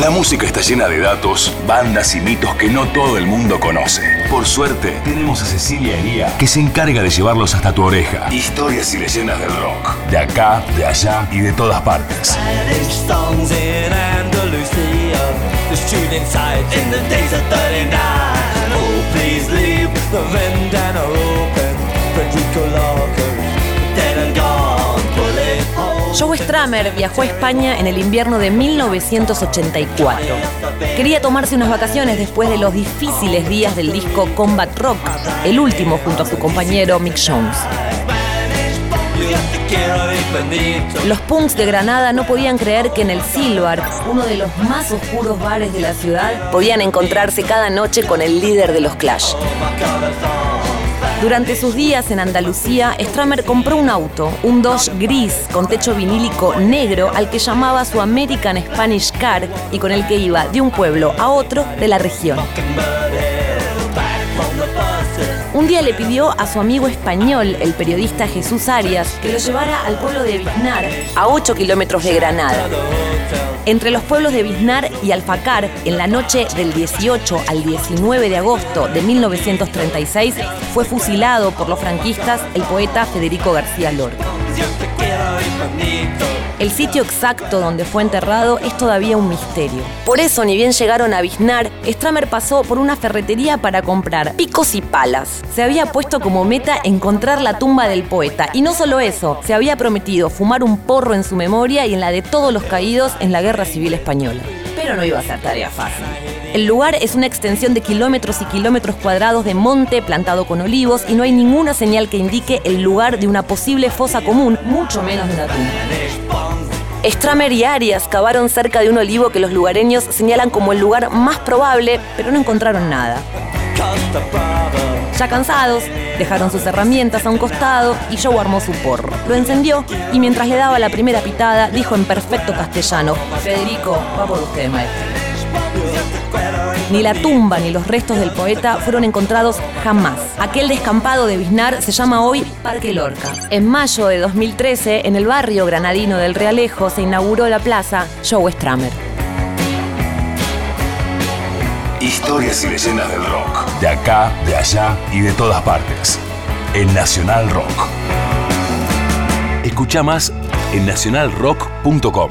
La música está llena de datos, bandas y mitos que no todo el mundo conoce. Por suerte, tenemos a Cecilia Hería, que se encarga de llevarlos hasta tu oreja. Historias y leyendas del rock. De acá, de allá y de todas partes. Joe Stramer viajó a España en el invierno de 1984. Quería tomarse unas vacaciones después de los difíciles días del disco Combat Rock, el último junto a su compañero Mick Jones. Los punks de Granada no podían creer que en el Silver, uno de los más oscuros bares de la ciudad, podían encontrarse cada noche con el líder de los Clash. Durante sus días en Andalucía, Stramer compró un auto, un Dodge gris con techo vinílico negro al que llamaba su American Spanish Car y con el que iba de un pueblo a otro de la región. Un día le pidió a su amigo español, el periodista Jesús Arias, que lo llevara al pueblo de Biznar, a 8 kilómetros de Granada. Entre los pueblos de Biznar y Alfacar, en la noche del 18 al 19 de agosto de 1936, fue fusilado por los franquistas el poeta Federico García Lorca. El sitio exacto donde fue enterrado es todavía un misterio. Por eso, ni bien llegaron a Biznar, Stramer pasó por una ferretería para comprar picos y palas. Se había puesto como meta encontrar la tumba del poeta. Y no solo eso, se había prometido fumar un porro en su memoria y en la de todos los caídos en la Guerra Civil Española. Pero no iba a ser tarea fácil. El lugar es una extensión de kilómetros y kilómetros cuadrados de monte plantado con olivos y no hay ninguna señal que indique el lugar de una posible fosa común, mucho menos de una tumba. Stramer y Arias cavaron cerca de un olivo que los lugareños señalan como el lugar más probable, pero no encontraron nada. Ya cansados, dejaron sus herramientas a un costado y Joe armó su porro. Lo encendió y mientras le daba la primera pitada, dijo en perfecto castellano: Federico, va por usted, maestro. Ni la tumba ni los restos del poeta fueron encontrados jamás. Aquel descampado de Biznar se llama hoy Parque Lorca. En mayo de 2013, en el barrio granadino del Realejo, se inauguró la plaza Joe Stramer. Historias y leyendas del rock. De acá, de allá y de todas partes. En Nacional Rock. Escucha más en nacionalrock.com.